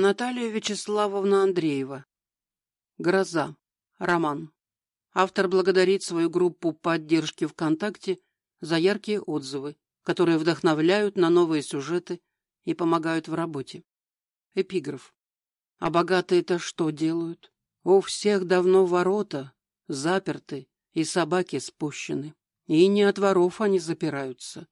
Наталья Вячеславовна Андреева. Гроза. Роман. Автор благодарит свою группу поддержки ВКонтакте за яркие отзывы, которые вдохновляют на новые сюжеты и помогают в работе. Эпиграф. А богатые-то что делают? У всех давно ворота заперты и собаки спущены. И не от воров они запираются,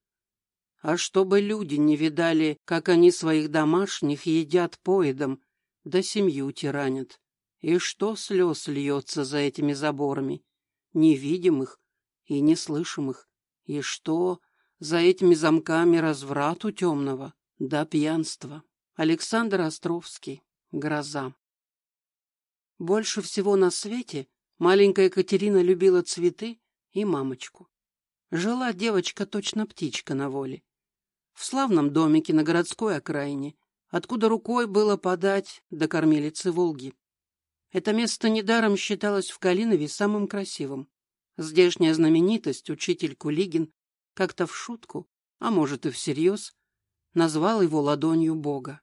а чтобы люди не видали, как они своих домашних едят поедом, да семью тиранят. И что слез льется за этими заборами, невидимых и неслышимых, и что за этими замками разврату темного да пьянства. Александр Островский. Гроза. Больше всего на свете маленькая Екатерина любила цветы и мамочку. Жила девочка точно птичка на воле в славном домике на городской окраине, откуда рукой было подать до кормилицы Волги. Это место недаром считалось в Калинове самым красивым. Здешняя знаменитость, учитель Кулигин, как-то в шутку, а может и всерьез, назвал его ладонью Бога.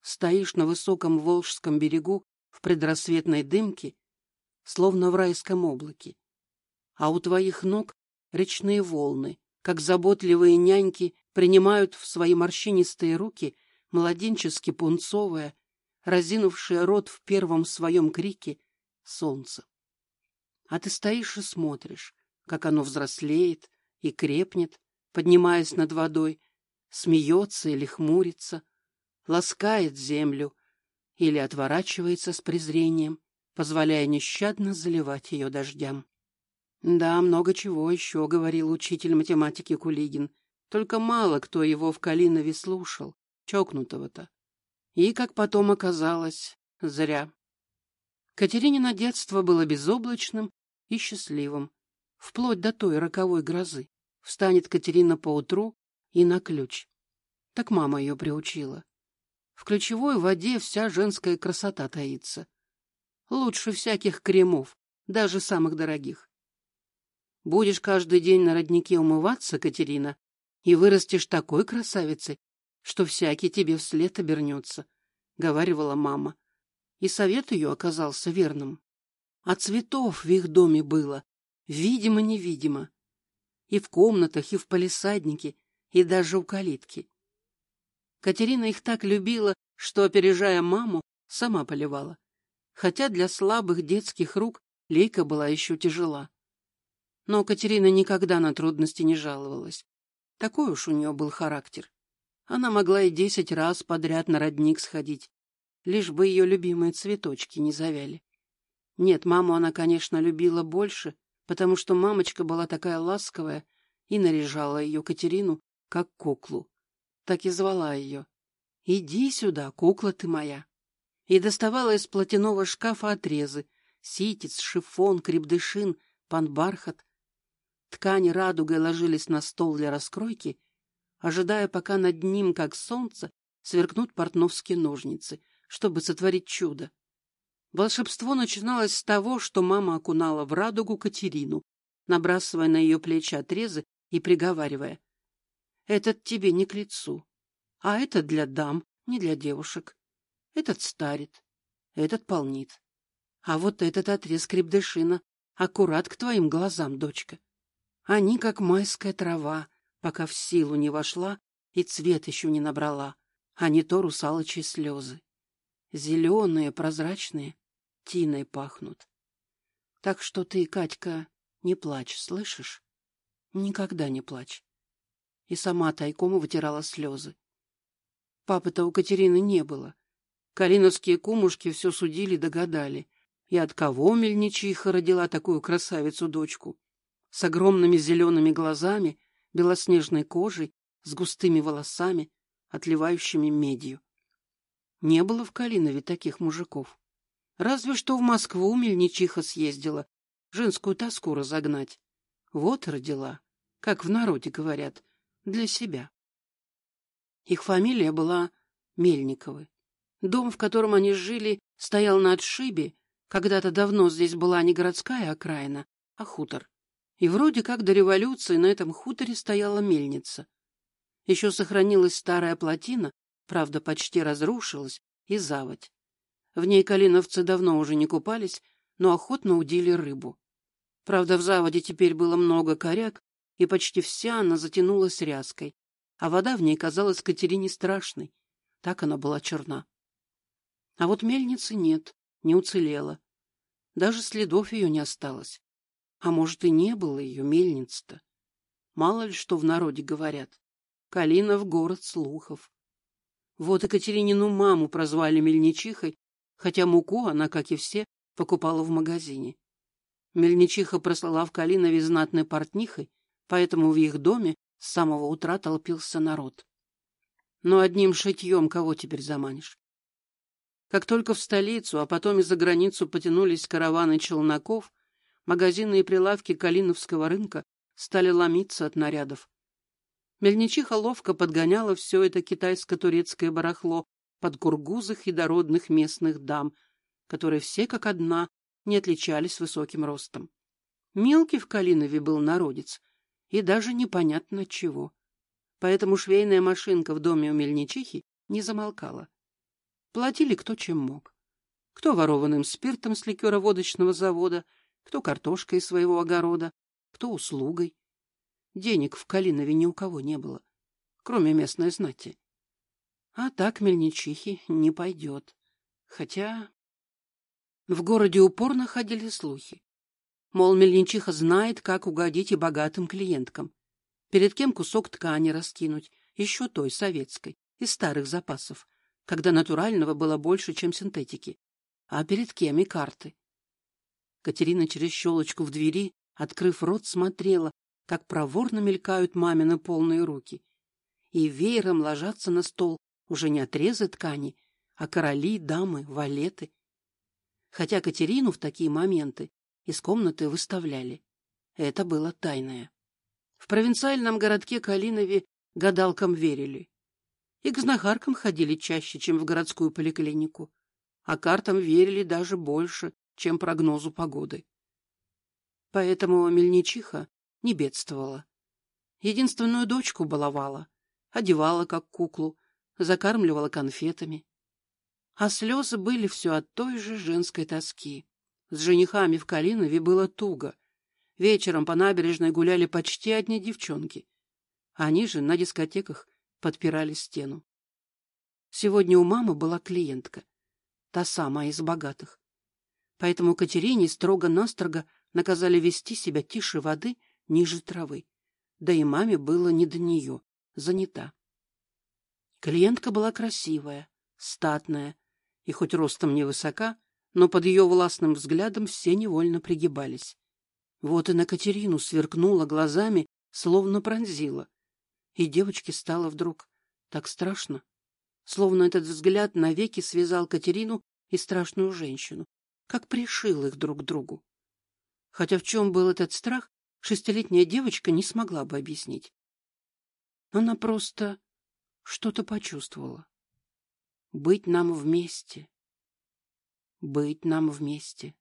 Стоишь на высоком Волжском берегу в предрассветной дымке, словно в райском облаке, а у твоих ног речные волны, как заботливые няньки принимают в свои морщинистые руки младенчески пунцовое, разинувшее рот в первом своем крике, солнце. А ты стоишь и смотришь, как оно взрослеет и крепнет, поднимаясь над водой, смеется или хмурится, ласкает землю или отворачивается с презрением, позволяя нещадно заливать ее дождям. Да, много чего еще говорил учитель математики Кулигин, только мало кто его в Калинове слушал, чокнутого-то. И, как потом оказалось, зря. Катеринина детство было безоблачным и счастливым, вплоть до той роковой грозы. Встанет Катерина поутру и на ключ. Так мама ее приучила. В ключевой воде вся женская красота таится. Лучше всяких кремов, даже самых дорогих. Будешь каждый день на роднике умываться, Катерина, и вырастешь такой красавицей, что всякий тебе вслед обернется, — говаривала мама. И совет ее оказался верным. А цветов в их доме было, видимо-невидимо. И в комнатах, и в палисаднике, и даже у калитки. Катерина их так любила, что, опережая маму, сама поливала. Хотя для слабых детских рук лейка была еще тяжела. Но Катерина никогда на трудности не жаловалась. Такой уж у нее был характер. Она могла и десять раз подряд на родник сходить, лишь бы ее любимые цветочки не завяли. Нет, маму она, конечно, любила больше, потому что мамочка была такая ласковая и наряжала ее Катерину, как куклу. Так и звала ее. «Иди сюда, кукла ты моя!» И доставала из платяного шкафа отрезы, ситец, шифон, крепдышин, панбархат, Ткани радугой ложились на стол для раскройки, ожидая, пока над ним, как солнце, сверкнут портновские ножницы, чтобы сотворить чудо. Волшебство начиналось с того, что мама окунала в радугу Катерину, набрасывая на ее плечи отрезы и приговаривая. «Этот тебе не к лицу, а этот для дам, не для девушек. Этот старит, этот полнит. А вот этот отрез крепдышина аккурат к твоим глазам, дочка. Они, как майская трава, пока в силу не вошла и цвет еще не набрала, а не то русалочьи слезы. Зеленые, прозрачные, тиной пахнут. Так что ты, Катька, не плачь, слышишь? Никогда не плачь. И сама тайком вытирала слезы. Папы-то у Катерины не было. Калиновские кумушки все судили, догадали. И от кого мельничиха родила такую красавицу-дочку? С огромными зелеными глазами, белоснежной кожей, с густыми волосами, отливающими медью. Не было в Калинове таких мужиков. Разве что в Москву мельничиха съездила, женскую тоску разогнать. Вот родила, как в народе говорят, для себя. Их фамилия была Мельниковы. Дом, в котором они жили, стоял на отшибе. Когда-то давно здесь была не городская окраина, а хутор. И вроде как до революции на этом хуторе стояла мельница. Еще сохранилась старая плотина, правда, почти разрушилась, и заводь. В ней калиновцы давно уже не купались, но охотно удили рыбу. Правда, в заводе теперь было много коряк, и почти вся она затянулась ряской, а вода в ней казалась Катерине страшной. Так она была черна. А вот мельницы нет, не уцелела. Даже следов ее не осталось. А может, и не было ее мельниц-то. Мало ли что в народе говорят. Калина в город слухов. Вот Екатеринину маму прозвали мельничихой, хотя муку она, как и все, покупала в магазине. Мельничиха прослала в Калинове знатной портнихой, поэтому в их доме с самого утра толпился народ. Но одним шитьем кого теперь заманишь? Как только в столицу, а потом и за границу потянулись караваны челноков, магазины и прилавки Калиновского рынка стали ломиться от нарядов. Мельничиха ловко подгоняла все это китайско-турецкое барахло под кургузых и дородных местных дам, которые все как одна не отличались высоким ростом. Мелкий в Калинове был народец, и даже непонятно чего. Поэтому швейная машинка в доме у мельничихи не замолкала. Платили кто чем мог. Кто ворованным спиртом с ликероводочного завода, кто картошкой из своего огорода, кто услугой. Денег в Калинове ни у кого не было, кроме местной знати. А так мельничихи не пойдет. Хотя в городе упорно ходили слухи. Мол, мельничиха знает, как угодить и богатым клиенткам. Перед кем кусок ткани раскинуть, еще той, советской, из старых запасов, когда натурального было больше, чем синтетики. А перед кем и карты. Катерина через щелочку в двери, открыв рот, смотрела, как проворно мелькают мамины полные руки. И веером ложатся на стол уже не отрезы ткани, а короли, дамы, валеты. Хотя Катерину в такие моменты из комнаты выставляли. Это было тайное. В провинциальном городке Калинове гадалкам верили. И к знахаркам ходили чаще, чем в городскую поликлинику. А картам верили даже больше, чем прогнозу погоды. Поэтому мельничиха не бедствовала. Единственную дочку баловала, одевала как куклу, закармливала конфетами. А слезы были все от той же женской тоски. С женихами в Калинове было туго. Вечером по набережной гуляли почти одни девчонки. Они же на дискотеках подпирали стену. Сегодня у мамы была клиентка, та самая из богатых. Поэтому Катерине строго-настрого наказали вести себя тише воды, ниже травы. Да и маме было не до нее, занята. Клиентка была красивая, статная, и хоть ростом невысока, но под ее властным взглядом все невольно пригибались. Вот и на Катерину сверкнула глазами, словно пронзила. И девочке стало вдруг так страшно, словно этот взгляд навеки связал Катерину и страшную женщину, как пришил их друг к другу. Хотя в чем был этот страх, шестилетняя девочка не смогла бы объяснить. Она просто что-то почувствовала. Быть нам вместе. Быть нам вместе.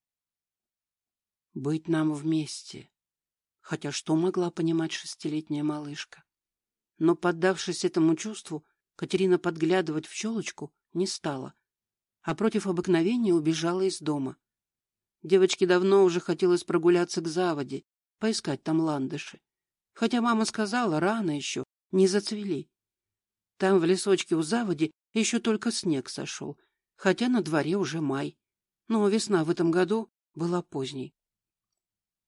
Быть нам вместе. Хотя что могла понимать шестилетняя малышка? Но, поддавшись этому чувству, Катерина подглядывать в щелочку не стала, а против обыкновения убежала из дома. Девочке давно уже хотелось прогуляться к заводе, поискать там ландыши. Хотя мама сказала, рано еще, не зацвели. Там, в лесочке у заводи, еще только снег сошел, хотя на дворе уже май. Но весна в этом году была поздней.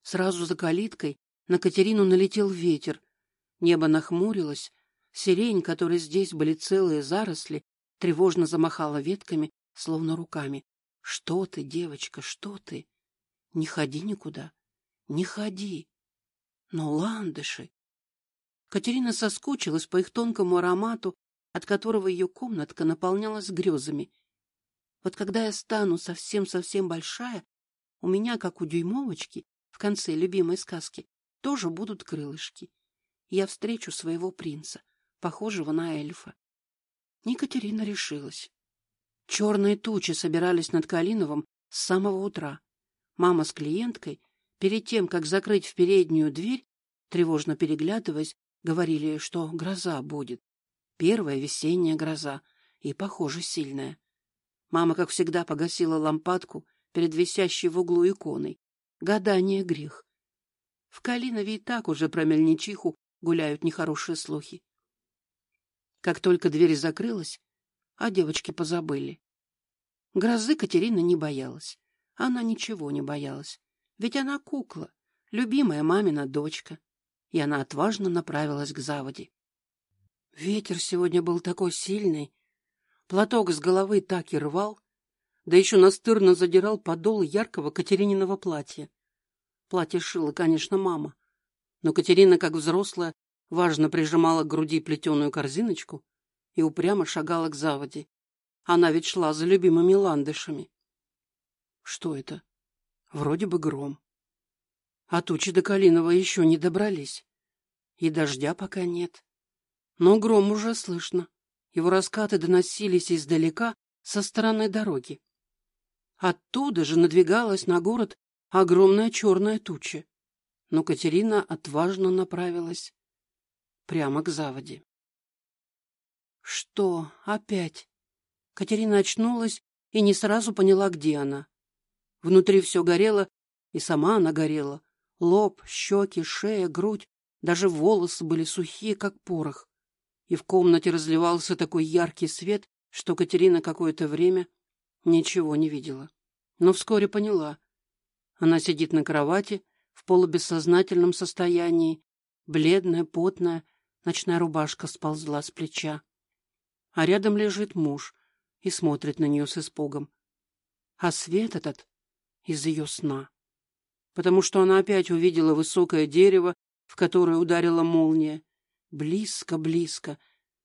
Сразу за калиткой на Катерину налетел ветер, Небо нахмурилось, сирень, которой здесь были целые заросли, тревожно замахала ветками, словно руками. — Что ты, девочка, что ты? Не ходи никуда, не ходи. Но ландыши... Катерина соскучилась по их тонкому аромату, от которого ее комнатка наполнялась грезами. Вот когда я стану совсем-совсем большая, у меня, как у дюймовочки, в конце любимой сказки, тоже будут крылышки я встречу своего принца, похожего на эльфа. Екатерина решилась. Черные тучи собирались над Калиновым с самого утра. Мама с клиенткой, перед тем, как закрыть в переднюю дверь, тревожно переглядываясь, говорили, что гроза будет. Первая весенняя гроза, и, похоже, сильная. Мама, как всегда, погасила лампадку перед висящей в углу иконой. Гадание — грех. В Калинове и так уже про мельничиху гуляют нехорошие слухи. Как только дверь закрылась, а девочки позабыли. Грозы Катерина не боялась. Она ничего не боялась. Ведь она кукла, любимая мамина дочка. И она отважно направилась к заводе. Ветер сегодня был такой сильный. Платок с головы так и рвал, да еще настырно задирал подол яркого Катерининого платья. Платье шила, конечно, мама. Но Катерина, как взрослая, важно прижимала к груди плетеную корзиночку и упрямо шагала к заводе. Она ведь шла за любимыми ландышами. Что это? Вроде бы гром. А тучи до Калинова еще не добрались. И дождя пока нет. Но гром уже слышно. Его раскаты доносились издалека, со стороны дороги. Оттуда же надвигалась на город огромная черная туча. Но Катерина отважно направилась прямо к заводе. Что опять? Катерина очнулась и не сразу поняла, где она. Внутри все горело, и сама она горела. Лоб, щеки, шея, грудь, даже волосы были сухие, как порох. И в комнате разливался такой яркий свет, что Катерина какое-то время ничего не видела. Но вскоре поняла. Она сидит на кровати в полубессознательном состоянии, бледная, потная, ночная рубашка сползла с плеча. А рядом лежит муж, и смотрит на нее с испугом. А свет этот из ее сна. Потому что она опять увидела высокое дерево, в которое ударила молния. Близко-близко,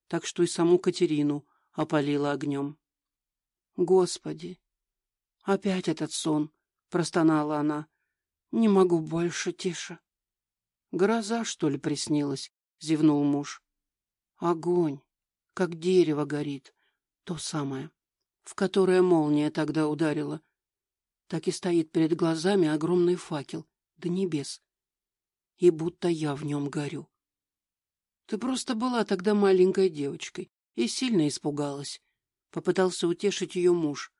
так что и саму Катерину опалила огнем. Господи! Опять этот сон, простонала она. Не могу больше, тише. Гроза, что ли, приснилась? зевнул муж. Огонь, как дерево горит, то самое, в которое молния тогда ударила. Так и стоит перед глазами огромный факел до небес. И будто я в нем горю. Ты просто была тогда маленькой девочкой и сильно испугалась. Попытался утешить ее муж.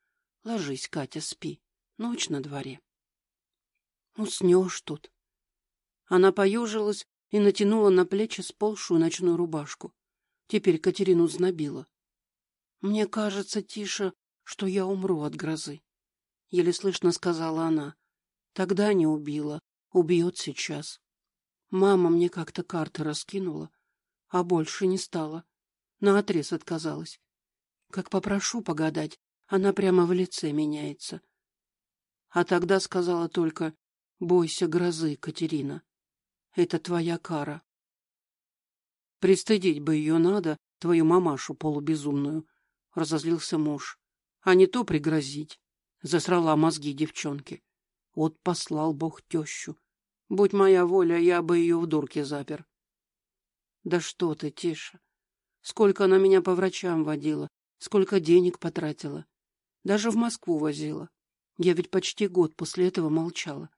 Ложись, Катя, спи. Ночь на дворе. Уснешь тут. Она поежилась и натянула на плечи сползшую ночную рубашку. Теперь Катерину знобила. Мне кажется, Тиша, что я умру от грозы. Еле слышно сказала она. Тогда не убила, убьет сейчас. Мама мне как-то карты раскинула, а больше не стала. Наотрез отказалась. Как попрошу погадать, она прямо в лице меняется. А тогда сказала только «Бойся грозы, Катерина. Это твоя кара». Пристыдить бы ее надо, твою мамашу полубезумную, — разозлился муж. — А не то пригрозить. Засрала мозги девчонки. Вот послал бог тещу. Будь моя воля, я бы ее в дурке запер. — Да что ты, Тиша. Сколько она меня по врачам водила, сколько денег потратила. Даже в Москву возила. Я ведь почти год после этого молчала.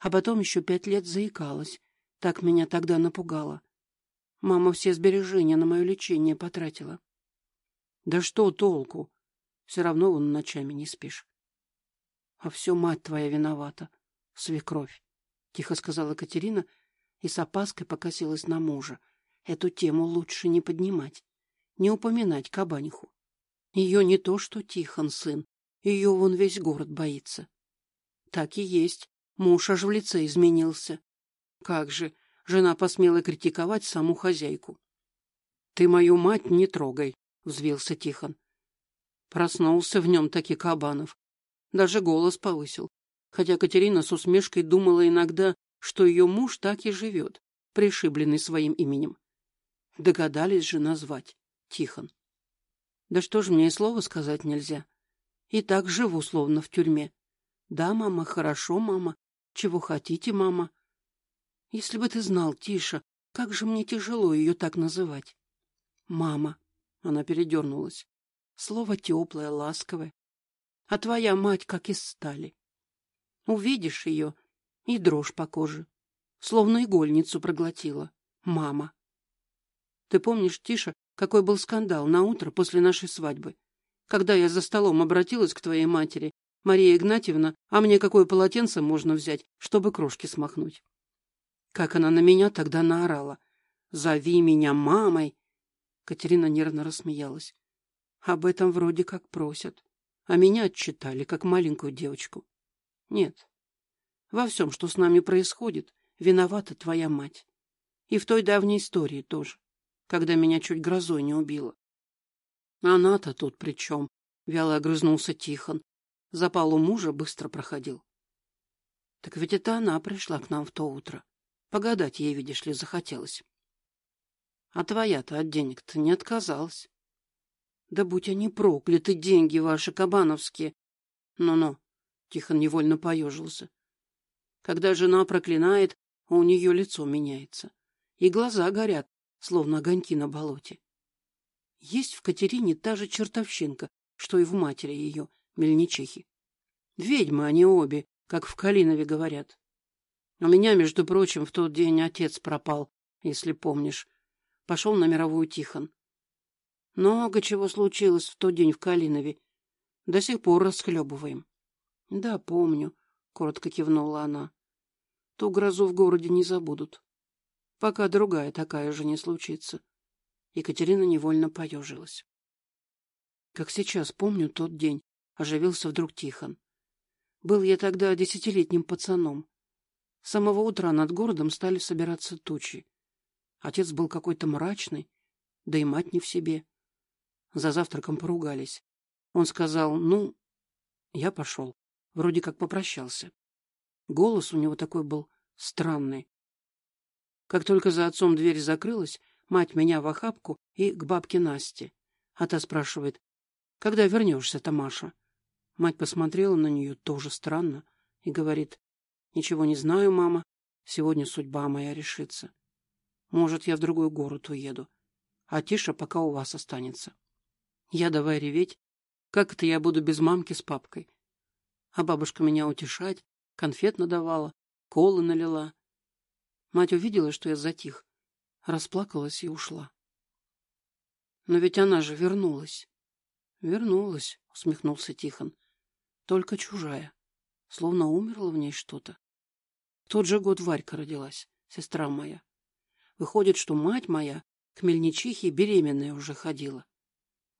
А потом еще пять лет заикалась. Так меня тогда напугало. Мама все сбережения на мое лечение потратила. Да что толку? Все равно вон ночами не спишь. А все мать твоя виновата, свекровь, — тихо сказала Катерина и с опаской покосилась на мужа. Эту тему лучше не поднимать, не упоминать кабаниху. Ее не то, что Тихон сын, ее вон весь город боится. Так и есть, муж аж в лице изменился. Как же, жена посмела критиковать саму хозяйку. — Ты мою мать не трогай, — взвился Тихон. Проснулся в нем таки Кабанов. Даже голос повысил. Хотя Катерина с усмешкой думала иногда, что ее муж так и живет, пришибленный своим именем. Догадались же назвать Тихон. Да что ж мне и слова сказать нельзя. И так живу, словно в тюрьме. Да, мама, хорошо, мама. Чего хотите, мама? Если бы ты знал, Тиша, как же мне тяжело ее так называть. Мама. Она передернулась. Слово теплое, ласковое. А твоя мать как из стали. Увидишь ее, и дрожь по коже. Словно игольницу проглотила. Мама. Ты помнишь, Тиша, какой был скандал на утро после нашей свадьбы? когда я за столом обратилась к твоей матери, Мария Игнатьевна, а мне какое полотенце можно взять, чтобы крошки смахнуть? Как она на меня тогда наорала. «Зови меня мамой!» Катерина нервно рассмеялась. Об этом вроде как просят. А меня отчитали, как маленькую девочку. Нет. Во всем, что с нами происходит, виновата твоя мать. И в той давней истории тоже, когда меня чуть грозой не убила. Она-то тут при чем? Вяло огрызнулся Тихон. Запал у мужа быстро проходил. Так ведь это она пришла к нам в то утро. Погадать ей, видишь ли, захотелось. А твоя-то от денег-то не отказалась. Да будь они прокляты, деньги ваши кабановские. Ну-ну, Тихон невольно поежился. Когда жена проклинает, у нее лицо меняется. И глаза горят, словно огоньки на болоте. Есть в Катерине та же чертовщинка, что и в матери ее, мельничихи. Ведьмы они обе, как в Калинове говорят. У меня, между прочим, в тот день отец пропал, если помнишь. Пошел на мировую Тихон. Много чего случилось в тот день в Калинове. До сих пор расхлебываем. — Да, помню, — коротко кивнула она. — Ту грозу в городе не забудут. Пока другая такая же не случится. — Екатерина невольно поежилась. Как сейчас помню тот день, оживился вдруг Тихон. Был я тогда десятилетним пацаном. С самого утра над городом стали собираться тучи. Отец был какой-то мрачный, да и мать не в себе. За завтраком поругались. Он сказал, ну, я пошел. Вроде как попрощался. Голос у него такой был странный. Как только за отцом дверь закрылась, Мать меня в охапку и к бабке Насте. А та спрашивает, когда вернешься-то, Маша? Мать посмотрела на нее тоже странно и говорит, ничего не знаю, мама, сегодня судьба моя решится. Может, я в другой город уеду, а Тиша пока у вас останется. Я давай реветь, как это я буду без мамки с папкой? А бабушка меня утешать, конфет надавала, колы налила. Мать увидела, что я затих, расплакалась и ушла. Но ведь она же вернулась. Вернулась, усмехнулся Тихон. Только чужая. Словно умерло в ней что-то. Тот же год Варька родилась, сестра моя. Выходит, что мать моя к мельничихе беременная уже ходила.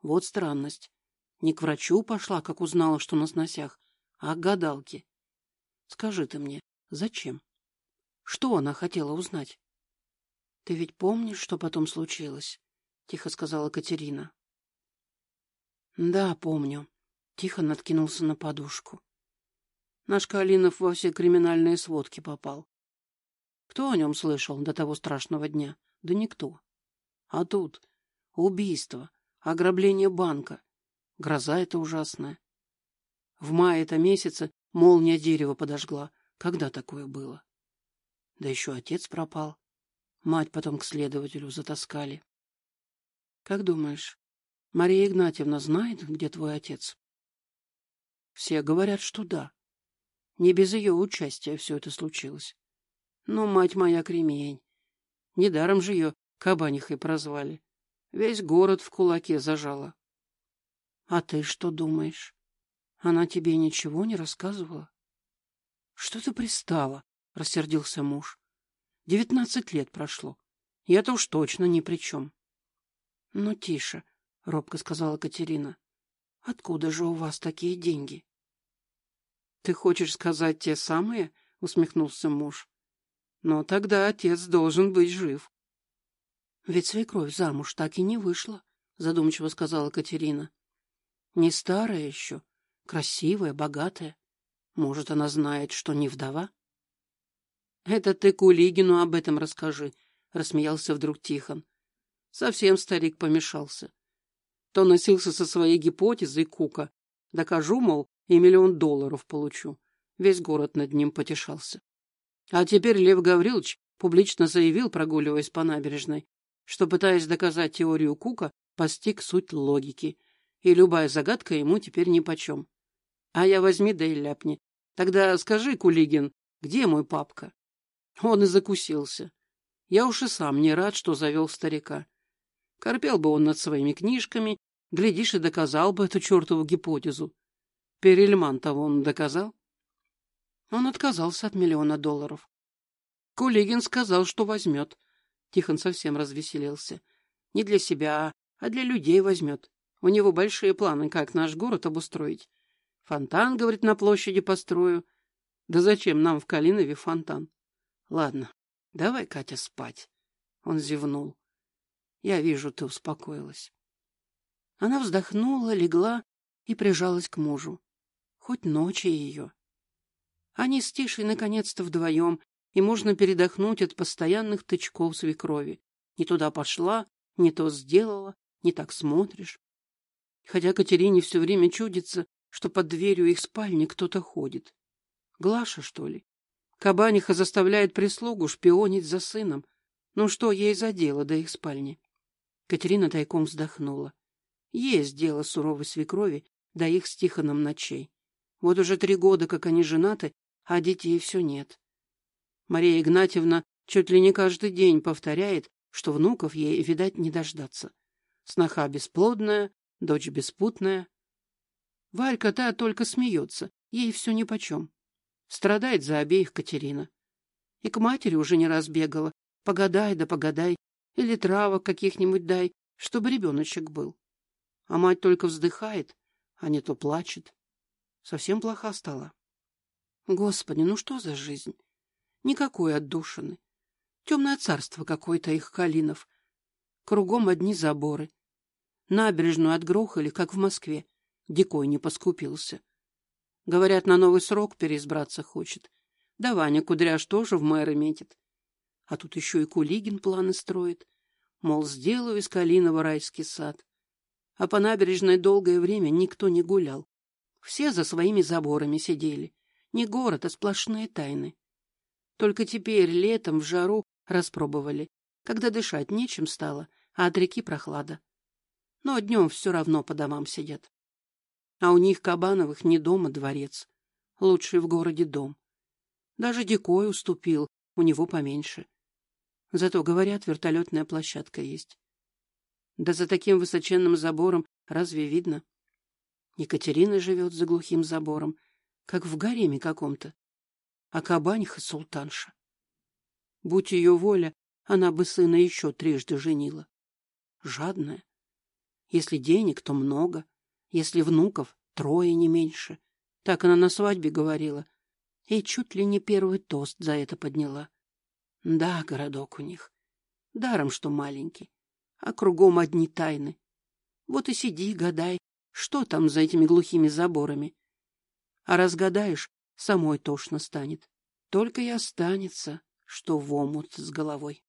Вот странность. Не к врачу пошла, как узнала, что на сносях, а к гадалке. Скажи ты мне, зачем? Что она хотела узнать? — Ты ведь помнишь, что потом случилось? — тихо сказала Катерина. — Да, помню. Тихо откинулся на подушку. Наш Калинов во все криминальные сводки попал. Кто о нем слышал до того страшного дня? Да никто. А тут убийство, ограбление банка. Гроза эта ужасная. В мае это месяце молния дерево подожгла. Когда такое было? Да еще отец пропал. Мать потом к следователю затаскали. Как думаешь, Мария Игнатьевна знает, где твой отец? Все говорят, что да. Не без ее участия все это случилось. Но мать моя кремень. Недаром же ее кабанихой прозвали. Весь город в кулаке зажала. А ты что думаешь? Она тебе ничего не рассказывала? Что ты пристала? — рассердился муж. Девятнадцать лет прошло. Я-то уж точно ни при чем. — Ну, тише, — робко сказала Катерина. — Откуда же у вас такие деньги? — Ты хочешь сказать те самые? — усмехнулся муж. — Но тогда отец должен быть жив. — Ведь свекровь замуж так и не вышла, — задумчиво сказала Катерина. — Не старая еще, красивая, богатая. Может, она знает, что не вдова? —— Это ты Кулигину об этом расскажи, — рассмеялся вдруг Тихон. Совсем старик помешался. То носился со своей гипотезой Кука. Докажу, мол, и миллион долларов получу. Весь город над ним потешался. А теперь Лев Гаврилович публично заявил, прогуливаясь по набережной, что, пытаясь доказать теорию Кука, постиг суть логики, и любая загадка ему теперь нипочем. А я возьми да и ляпни. Тогда скажи, Кулигин, где мой папка? Он и закусился. Я уж и сам не рад, что завел старика. Корпел бы он над своими книжками, Глядишь, и доказал бы эту чертову гипотезу. Перельман-то он доказал? Он отказался от миллиона долларов. Кулигин сказал, что возьмет. Тихон совсем развеселился. Не для себя, а для людей возьмет. У него большие планы, как наш город обустроить. Фонтан, говорит, на площади построю. Да зачем нам в Калинове фонтан? Ладно, давай, Катя, спать. Он зевнул. Я вижу, ты успокоилась. Она вздохнула, легла и прижалась к мужу. Хоть ночи ее. Они с Тишей наконец-то вдвоем, и можно передохнуть от постоянных тычков свекрови. Не туда пошла, не то сделала, не так смотришь. Хотя Катерине все время чудится, что под дверью их спальни кто-то ходит. Глаша, что ли? Кабаниха заставляет прислугу шпионить за сыном. Ну что ей за дело до их спальни? Катерина тайком вздохнула. Есть дело суровой свекрови до их с Тихоном ночей. Вот уже три года, как они женаты, а детей все нет. Мария Игнатьевна чуть ли не каждый день повторяет, что внуков ей, видать, не дождаться. Сноха бесплодная, дочь беспутная. Варька та только смеется, ей все нипочем. Страдает за обеих Катерина. И к матери уже не раз бегала. Погадай да погадай, или травок каких-нибудь дай, чтобы ребеночек был. А мать только вздыхает, а не то плачет. Совсем плоха стала. Господи, ну что за жизнь? Никакой отдушины. Темное царство какое-то их калинов. Кругом одни заборы. Набережную отгрохали, как в Москве. Дикой не поскупился. Говорят, на новый срок переизбраться хочет. Да Ваня Кудряш тоже в мэры метит. А тут еще и Кулигин планы строит. Мол, сделаю из Калинова райский сад. А по набережной долгое время никто не гулял. Все за своими заборами сидели. Не город, а сплошные тайны. Только теперь, летом, в жару, распробовали, когда дышать нечем стало, а от реки прохлада. Но днем все равно по домам сидят. А у них, Кабановых, не дома дворец. Лучший в городе дом. Даже Дикой уступил, у него поменьше. Зато, говорят, вертолетная площадка есть. Да за таким высоченным забором разве видно? Екатерина живет за глухим забором, как в гареме каком-то а кабаниха султанша. Будь ее воля, она бы сына еще трижды женила. Жадная. Если денег, то много. Если внуков, трое не меньше. Так она на свадьбе говорила. И чуть ли не первый тост за это подняла. Да, городок у них. Даром, что маленький. А кругом одни тайны. Вот и сиди, гадай, что там за этими глухими заборами. А разгадаешь, самой тошно станет. Только и останется, что в омут с головой.